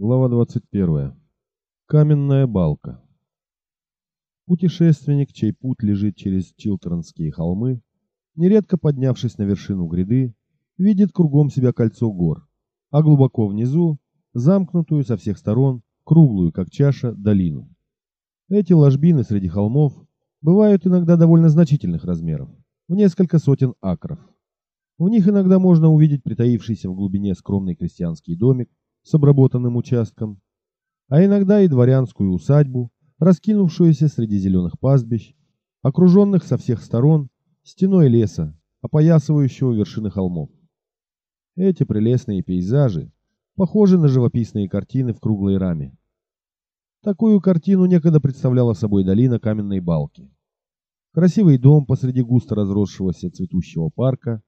Глава 21. Каменная балка. Путешественник, чей путь лежит через Чилтернские холмы, нередко поднявшись на вершину гряды, видит кругом себя кольцо гор, а глубоко внизу, замкнутую со всех сторон, круглую, как чаша, долину. Эти ложбины среди холмов бывают иногда довольно значительных размеров, в несколько сотен акров. В них иногда можно увидеть притаившийся в глубине скромный крестьянский домик, с обработанным участком, а иногда и дворянскую усадьбу, раскинувшуюся среди зеленых пастбищ, окруженных со всех сторон стеной леса, опоясывающего вершины холмов. Эти прелестные пейзажи похожи на живописные картины в круглой раме. Такую картину некогда представляла собой долина каменной балки. Красивый дом посреди густо разросшегося цветущего парка,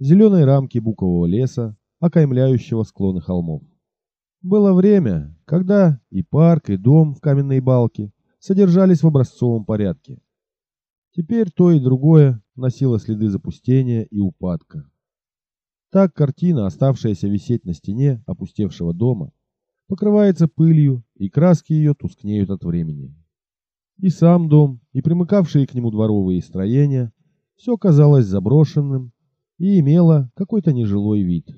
зеленой рамки букового леса, окаймляющего склоны холмов. Было время, когда и парк, и дом в каменной балке содержались в образцовом порядке. Теперь то и другое носило следы запустения и упадка. Так картина, оставшаяся висеть на стене опустевшего дома, покрывается пылью, и краски ее тускнеют от времени. И сам дом, и примыкавшие к нему дворовые строения, все казалось заброшенным и имело какой-то нежилой вид.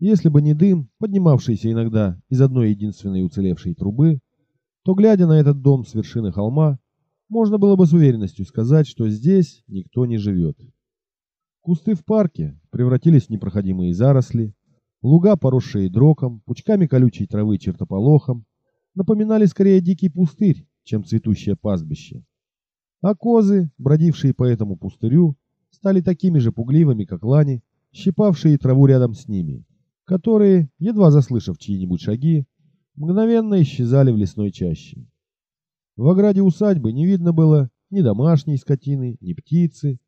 Если бы не дым, поднимавшийся иногда из одной единственной уцелевшей трубы, то, глядя на этот дом с вершины холма, можно было бы с уверенностью сказать, что здесь никто не живет. Кусты в парке превратились в непроходимые заросли, луга, поросшие дроком, пучками колючей травы чертополохом, напоминали скорее дикий пустырь, чем цветущее пастбище. А козы, бродившие по этому пустырю, стали такими же пугливыми, как лани, щипавшие траву рядом с ними которые, едва заслышав чьи-нибудь шаги, мгновенно исчезали в лесной чаще. В ограде усадьбы не видно было ни домашней скотины, ни птицы,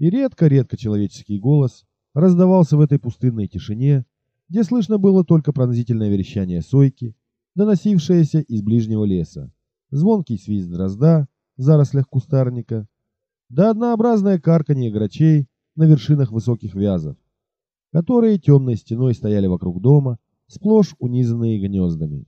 и редко-редко человеческий голос раздавался в этой пустынной тишине, где слышно было только пронзительное верещание сойки, доносившееся из ближнего леса, звонкий свист дрозда в зарослях кустарника, да однообразное карканье грачей на вершинах высоких вязов которые темной стеной стояли вокруг дома, сплошь унизанные гнездами.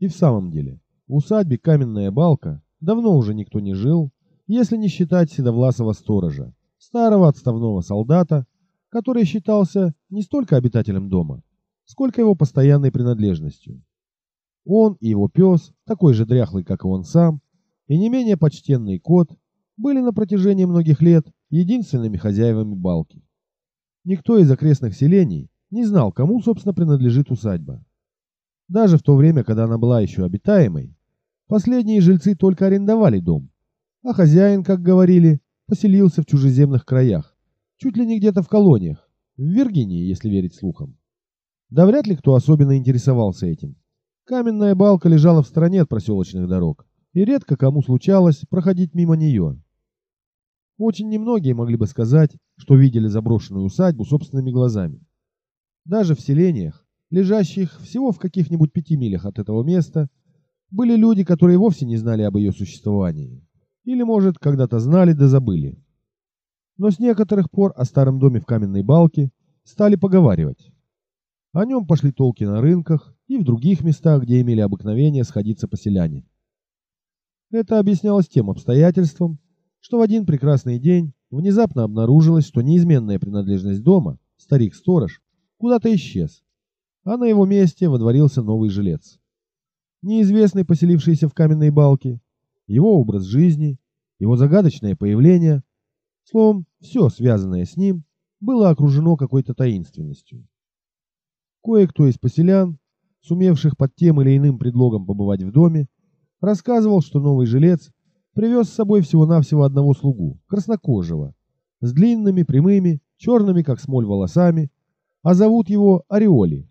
И в самом деле, в усадьбе Каменная Балка давно уже никто не жил, если не считать седовласого сторожа, старого отставного солдата, который считался не столько обитателем дома, сколько его постоянной принадлежностью. Он и его пес, такой же дряхлый, как и он сам, и не менее почтенный кот, были на протяжении многих лет единственными хозяевами балки. Никто из окрестных селений не знал, кому, собственно, принадлежит усадьба. Даже в то время, когда она была еще обитаемой, последние жильцы только арендовали дом, а хозяин, как говорили, поселился в чужеземных краях, чуть ли не где-то в колониях, в Виргинии, если верить слухам. Да вряд ли кто особенно интересовался этим. Каменная балка лежала в стороне от проселочных дорог, и редко кому случалось проходить мимо нее. Очень немногие могли бы сказать, что видели заброшенную усадьбу собственными глазами. Даже в селениях, лежащих всего в каких-нибудь пяти милях от этого места, были люди, которые вовсе не знали об ее существовании. Или, может, когда-то знали да забыли. Но с некоторых пор о старом доме в каменной балке стали поговаривать. О нем пошли толки на рынках и в других местах, где имели обыкновение сходиться поселяне. Это объяснялось тем обстоятельством, что в один прекрасный день внезапно обнаружилось, что неизменная принадлежность дома, старик-сторож, куда-то исчез, а на его месте водворился новый жилец. Неизвестный, поселившийся в каменной балке, его образ жизни, его загадочное появление, словом, все связанное с ним, было окружено какой-то таинственностью. Кое-кто из поселян, сумевших под тем или иным предлогом побывать в доме, рассказывал, что новый жилец привез с собой всего-навсего одного слугу, краснокожего, с длинными, прямыми, черными, как смоль, волосами, а зовут его Ореоли.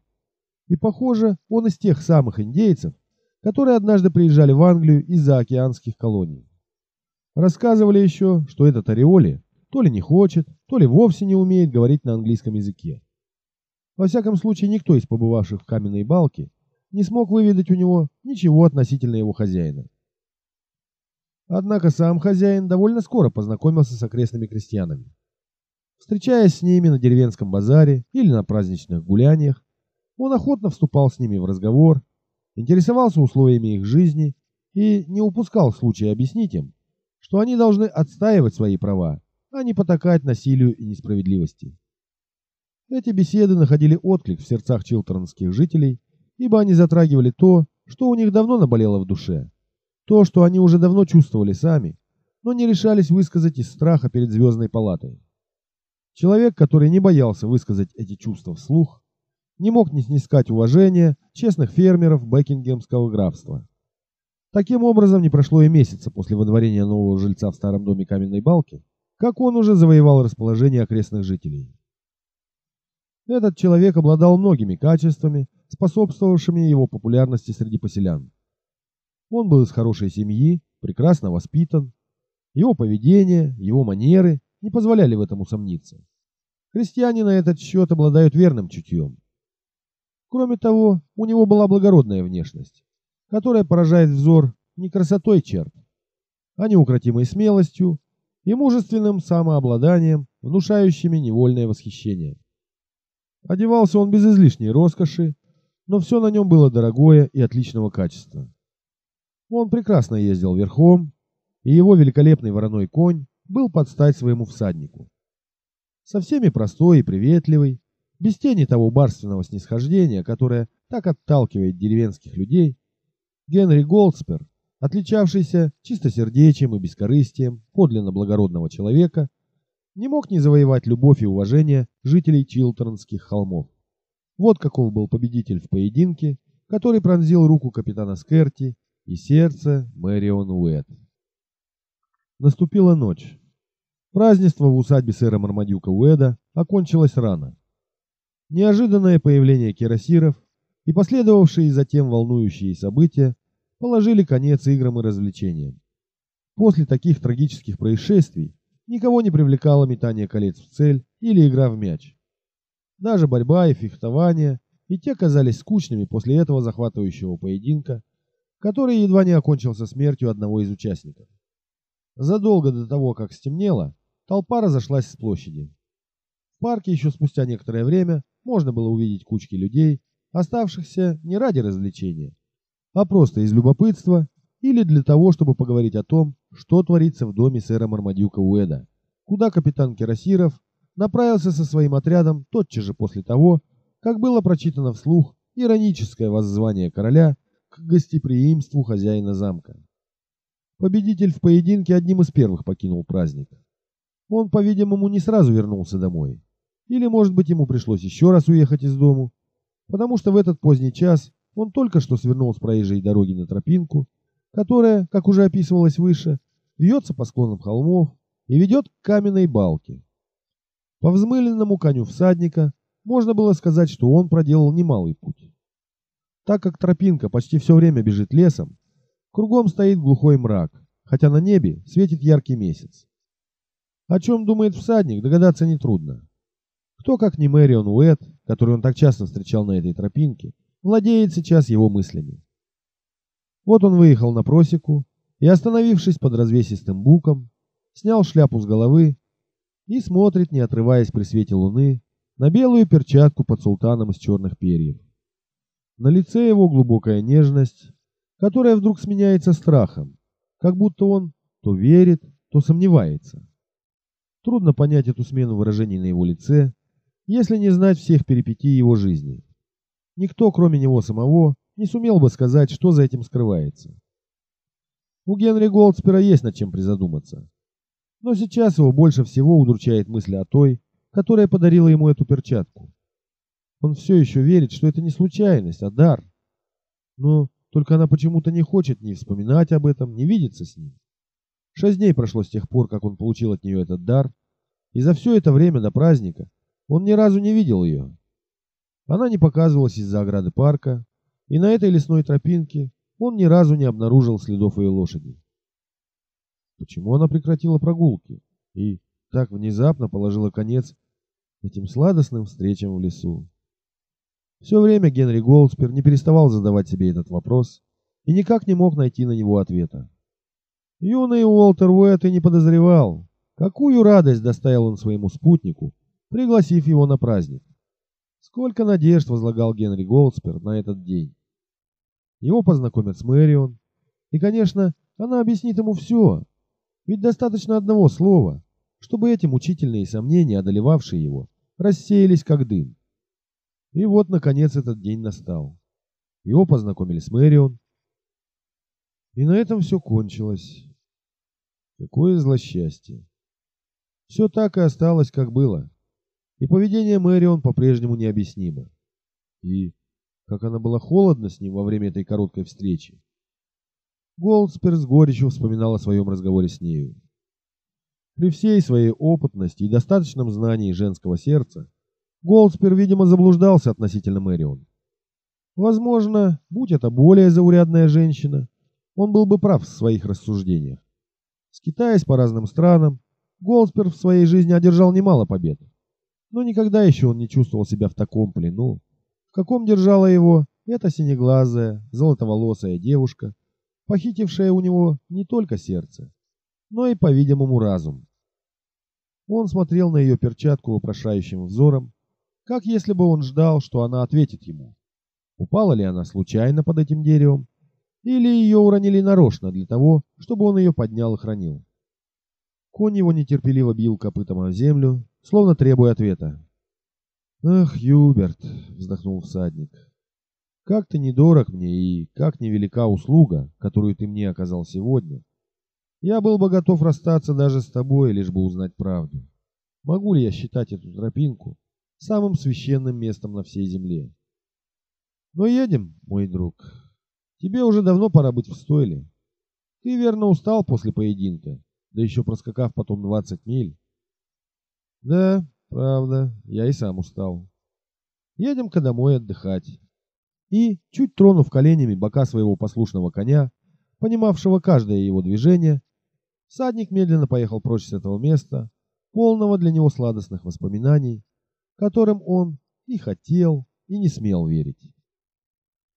И, похоже, он из тех самых индейцев, которые однажды приезжали в Англию из-за океанских колоний. Рассказывали еще, что этот Ореоли то ли не хочет, то ли вовсе не умеет говорить на английском языке. Во всяком случае, никто из побывавших в каменной балке не смог выведать у него ничего относительно его хозяина. Однако сам хозяин довольно скоро познакомился с окрестными крестьянами. Встречаясь с ними на деревенском базаре или на праздничных гуляниях, он охотно вступал с ними в разговор, интересовался условиями их жизни и не упускал случая объяснить им, что они должны отстаивать свои права, а не потакать насилию и несправедливости. Эти беседы находили отклик в сердцах чилтернских жителей, ибо они затрагивали то, что у них давно наболело в душе, то, что они уже давно чувствовали сами, но не решались высказать из страха перед звездной палатой. Человек, который не боялся высказать эти чувства вслух, не мог не снискать уважения честных фермеров Бекингемского графства. Таким образом, не прошло и месяца после водворения нового жильца в старом доме каменной балки, как он уже завоевал расположение окрестных жителей. Этот человек обладал многими качествами, способствовавшими его популярности среди поселян. Он был из хорошей семьи, прекрасно воспитан. Его поведение, его манеры не позволяли в этом усомниться. Христиане на этот счет обладают верным чутьем. Кроме того, у него была благородная внешность, которая поражает взор не красотой черт, а неукротимой смелостью и мужественным самообладанием, внушающими невольное восхищение. Одевался он без излишней роскоши, но все на нем было дорогое и отличного качества. Он прекрасно ездил верхом, и его великолепный вороной конь был под стать своему всаднику. Со всеми простой и приветливый, без тени того барственного снисхождения, которое так отталкивает деревенских людей, Генри Голдспер, отличавшийся чистосердечием и бескорыстием подлинно благородного человека, не мог не завоевать любовь и уважение жителей Чилтернских холмов. Вот каков был победитель в поединке, который пронзил руку капитана Скерти и сердце Мэрион Уэт. Наступила ночь. Празднество в усадьбе сэра Мармадюка Уэда окончилось рано. Неожиданное появление кирасиров и последовавшие затем волнующие события положили конец играм и развлечениям. После таких трагических происшествий Никого не привлекало метание колец в цель или игра в мяч. Даже борьба и фехтование и те казались скучными после этого захватывающего поединка, который едва не окончился смертью одного из участников. Задолго до того, как стемнело, толпа разошлась с площади. В парке еще спустя некоторое время можно было увидеть кучки людей, оставшихся не ради развлечения, а просто из любопытства или для того, чтобы поговорить о том, что творится в доме сэра Мармадюка Уэда, куда капитан Кирасиров направился со своим отрядом тотчас же после того, как было прочитано вслух ироническое воззвание короля к гостеприимству хозяина замка. Победитель в поединке одним из первых покинул праздник. Он, по-видимому, не сразу вернулся домой. Или, может быть, ему пришлось еще раз уехать из дому, потому что в этот поздний час он только что свернул с проезжей дороги на тропинку, которая, как уже описывалось выше, вьется по склонам холмов и ведет к каменной балке. По взмыленному коню всадника можно было сказать, что он проделал немалый путь. Так как тропинка почти все время бежит лесом, кругом стоит глухой мрак, хотя на небе светит яркий месяц. О чем думает всадник, догадаться нетрудно. Кто, как не Мэрион Уэт, который он так часто встречал на этой тропинке, владеет сейчас его мыслями. Вот он выехал на просеку и, остановившись под развесистым буком, снял шляпу с головы и смотрит, не отрываясь при свете луны, на белую перчатку под султаном из черных перьев. На лице его глубокая нежность, которая вдруг сменяется страхом, как будто он то верит, то сомневается. Трудно понять эту смену выражений на его лице, если не знать всех перипетий его жизни. Никто, кроме него самого, не сумел бы сказать, что за этим скрывается. У Генри Голдспера есть над чем призадуматься. Но сейчас его больше всего удручает мысль о той, которая подарила ему эту перчатку. Он все еще верит, что это не случайность, а дар. Но только она почему-то не хочет ни вспоминать об этом, ни видеться с ним. Шесть дней прошло с тех пор, как он получил от нее этот дар, и за все это время до праздника он ни разу не видел ее. Она не показывалась из-за ограды парка, и на этой лесной тропинке он ни разу не обнаружил следов ее лошади. Почему она прекратила прогулки и так внезапно положила конец этим сладостным встречам в лесу? Все время Генри Голдспер не переставал задавать себе этот вопрос и никак не мог найти на него ответа. Юный Уолтер Уэт и не подозревал, какую радость доставил он своему спутнику, пригласив его на праздник. Сколько надежд возлагал Генри Голдспер на этот день. Его познакомят с Мэрион. И, конечно, она объяснит ему все. Ведь достаточно одного слова, чтобы эти мучительные сомнения, одолевавшие его, рассеялись как дым. И вот, наконец, этот день настал. Его познакомили с Мэрион. И на этом все кончилось. Какое злосчастье. Все так и осталось, как было. И поведение Мэрион по-прежнему необъяснимо. И как она была холодна с ним во время этой короткой встречи. Голдспер с горечью вспоминал о своем разговоре с нею. При всей своей опытности и достаточном знании женского сердца, Голдспер, видимо, заблуждался относительно Мэрион. Возможно, будь это более заурядная женщина, он был бы прав в своих рассуждениях. Скитаясь по разным странам, Голдспер в своей жизни одержал немало побед. Но никогда еще он не чувствовал себя в таком плену, в каком держала его эта синеглазая, золотоволосая девушка, похитившая у него не только сердце, но и, по-видимому, разум. Он смотрел на ее перчатку вопрошающим взором, как если бы он ждал, что она ответит ему. Упала ли она случайно под этим деревом, или ее уронили нарочно для того, чтобы он ее поднял и хранил. Конь его нетерпеливо бил копытом о землю, словно требуя ответа. «Ах, Юберт!» — вздохнул всадник. Как ты недорог мне и как невелика услуга, которую ты мне оказал сегодня. Я был бы готов расстаться даже с тобой, лишь бы узнать правду. Могу ли я считать эту тропинку самым священным местом на всей земле? Но едем, мой друг. Тебе уже давно пора быть в стойле. Ты верно устал после поединка, да еще проскакав потом 20 миль. Да, правда, я и сам устал. Едем-ка домой отдыхать и, чуть тронув коленями бока своего послушного коня, понимавшего каждое его движение, всадник медленно поехал прочь с этого места, полного для него сладостных воспоминаний, которым он и хотел, и не смел верить.